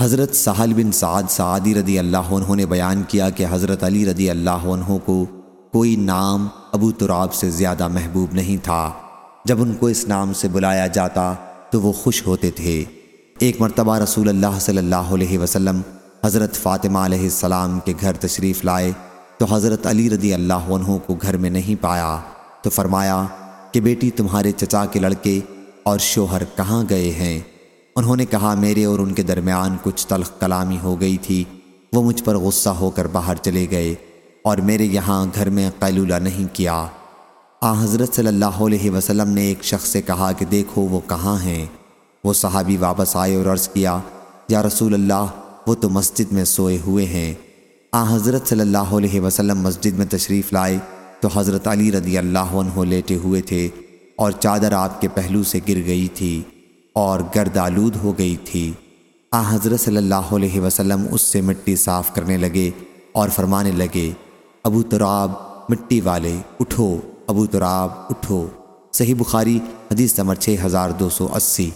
حضرت سہل بن سعد سعادی رضی اللہ عنہ نے بیان کیا کہ حضرت علی رضی اللہ عنہ کو کوئی نام ابو تراب سے زیادہ محبوب نہیں تھا۔ جب ان کو اس نام سے بلایا جاتا تو وہ خوش ہوتے تھے۔ ایک مرتبہ رسول اللہ صلی اللہ علیہ وسلم حضرت فاطمہ علیہ السلام کے گھر تشریف لائے تو حضرت علی رضی اللہ عنہ کو گھر میں نہیں پایا۔ تو فرمایا کہ بیٹی تمہارے چچا کے لڑکے اور شوہر کہاں گئے ہیں؟ انہوں نے کہا، میرے اور ان کے درمیان کچھ تلخ کلامی ہو گئی تھی۔ وہ مجھ پر غصہ ہو کر باہر چلے گئے اور میرے یہاں گھر میں قیلولہ نہیں کیا۔ آ، حضرت صلی اللہ علیہ وسلم نے ایک شخص سے کہا کہ دیکھو وہ کہاں ہیں۔ وہ صحابی واپس آئے اور عرض کیا، یا رسول اللہ، وہ تو مسجد میں سوئے ہوئے ہیں۔ آ، حضرت صلی اللہ علیہ وسلم مسجد میں تشریف لائے تو حضرت علی رضی اللہ عنہ لیٹے ہوئے تھے اور چادر آپ کے پہلو سے گر گئی تھی۔ اور گرد آلود ہو گئی تھی۔ آ، حضرت صلی اللہ علیہ وسلم اس سے مٹی صاف کرنے لگے اور فرمانے لگے، ابو تراب، مٹی والے، اٹھو۔ ابو تراب، اٹھو۔ صحیح بخاری، حدیث نمبر 6280